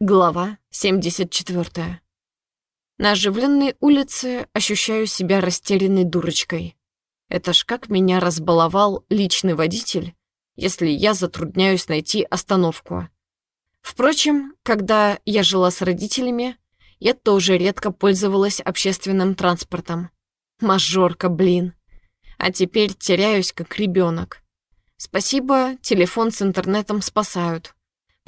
Глава 74. На оживленной улице ощущаю себя растерянной дурочкой. Это ж как меня разбаловал личный водитель, если я затрудняюсь найти остановку. Впрочем, когда я жила с родителями, я тоже редко пользовалась общественным транспортом. Мажорка, блин. А теперь теряюсь, как ребенок. Спасибо, телефон с интернетом спасают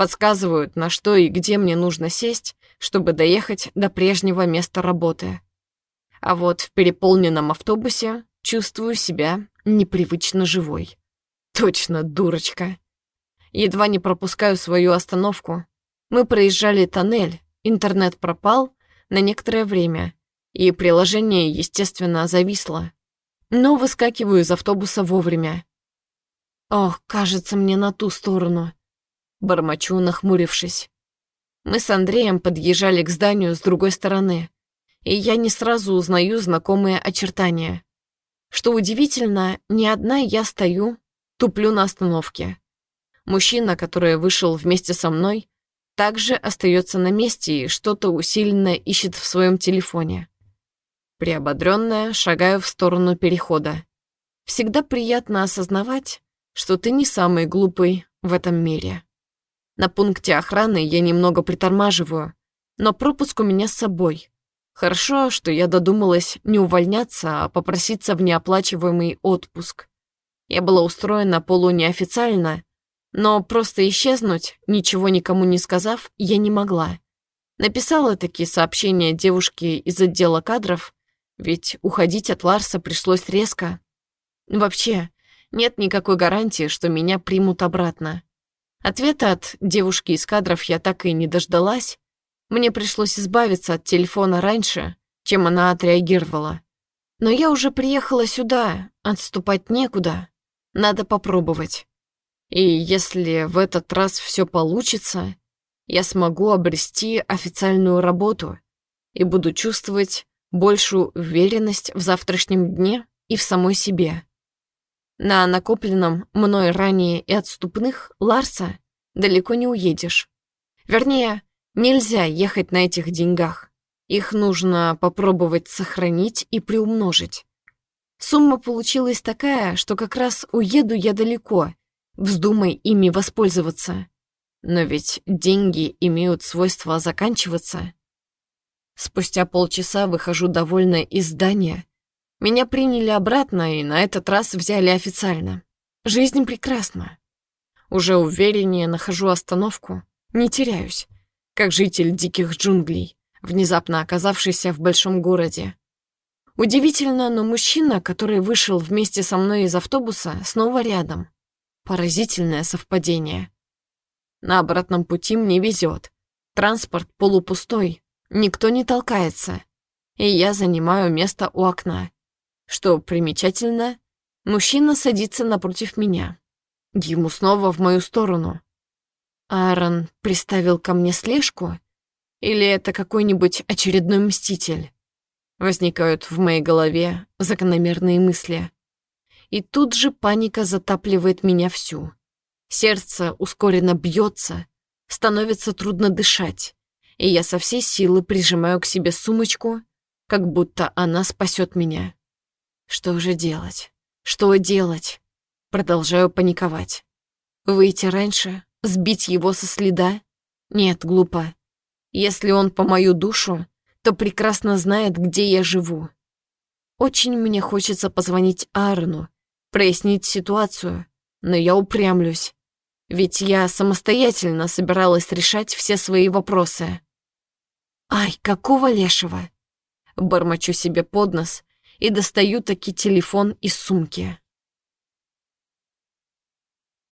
подсказывают, на что и где мне нужно сесть, чтобы доехать до прежнего места работы. А вот в переполненном автобусе чувствую себя непривычно живой. Точно, дурочка. Едва не пропускаю свою остановку. Мы проезжали тоннель, интернет пропал на некоторое время, и приложение, естественно, зависло. Но выскакиваю из автобуса вовремя. Ох, кажется, мне на ту сторону. Бормочу, нахмурившись. Мы с Андреем подъезжали к зданию с другой стороны, и я не сразу узнаю знакомые очертания. Что удивительно, не одна я стою, туплю на остановке. Мужчина, который вышел вместе со мной, также остается на месте и что-то усиленно ищет в своем телефоне. Приободрённая, шагаю в сторону перехода. Всегда приятно осознавать, что ты не самый глупый в этом мире. На пункте охраны я немного притормаживаю, но пропуск у меня с собой. Хорошо, что я додумалась не увольняться, а попроситься в неоплачиваемый отпуск. Я была устроена полунеофициально, но просто исчезнуть, ничего никому не сказав, я не могла. Написала такие сообщения девушке из отдела кадров, ведь уходить от Ларса пришлось резко. Вообще, нет никакой гарантии, что меня примут обратно. Ответа от девушки из кадров я так и не дождалась. Мне пришлось избавиться от телефона раньше, чем она отреагировала. Но я уже приехала сюда, отступать некуда. Надо попробовать. И если в этот раз все получится, я смогу обрести официальную работу и буду чувствовать большую уверенность в завтрашнем дне и в самой себе. На накопленном мной ранее и отступных Ларса далеко не уедешь. Вернее, нельзя ехать на этих деньгах. Их нужно попробовать сохранить и приумножить. Сумма получилась такая, что как раз уеду я далеко, вздумай ими воспользоваться. Но ведь деньги имеют свойство заканчиваться. Спустя полчаса выхожу довольно из здания, меня приняли обратно и на этот раз взяли официально. Жизнь прекрасна. Уже увереннее нахожу остановку, не теряюсь, как житель диких джунглей, внезапно оказавшийся в большом городе. Удивительно, но мужчина, который вышел вместе со мной из автобуса, снова рядом. Поразительное совпадение. На обратном пути мне везет. Транспорт полупустой, никто не толкается, и я занимаю место у окна. Что примечательно, мужчина садится напротив меня. Ему снова в мою сторону. Аарон приставил ко мне слежку? Или это какой-нибудь очередной мститель? Возникают в моей голове закономерные мысли. И тут же паника затапливает меня всю. Сердце ускоренно бьется, становится трудно дышать, и я со всей силы прижимаю к себе сумочку, как будто она спасет меня. Что же делать? Что делать? Продолжаю паниковать. Выйти раньше? Сбить его со следа? Нет, глупо. Если он по мою душу, то прекрасно знает, где я живу. Очень мне хочется позвонить Аарону, прояснить ситуацию, но я упрямлюсь. Ведь я самостоятельно собиралась решать все свои вопросы. Ай, какого лешего? Бормочу себе под нос, и достаю таки телефон из сумки.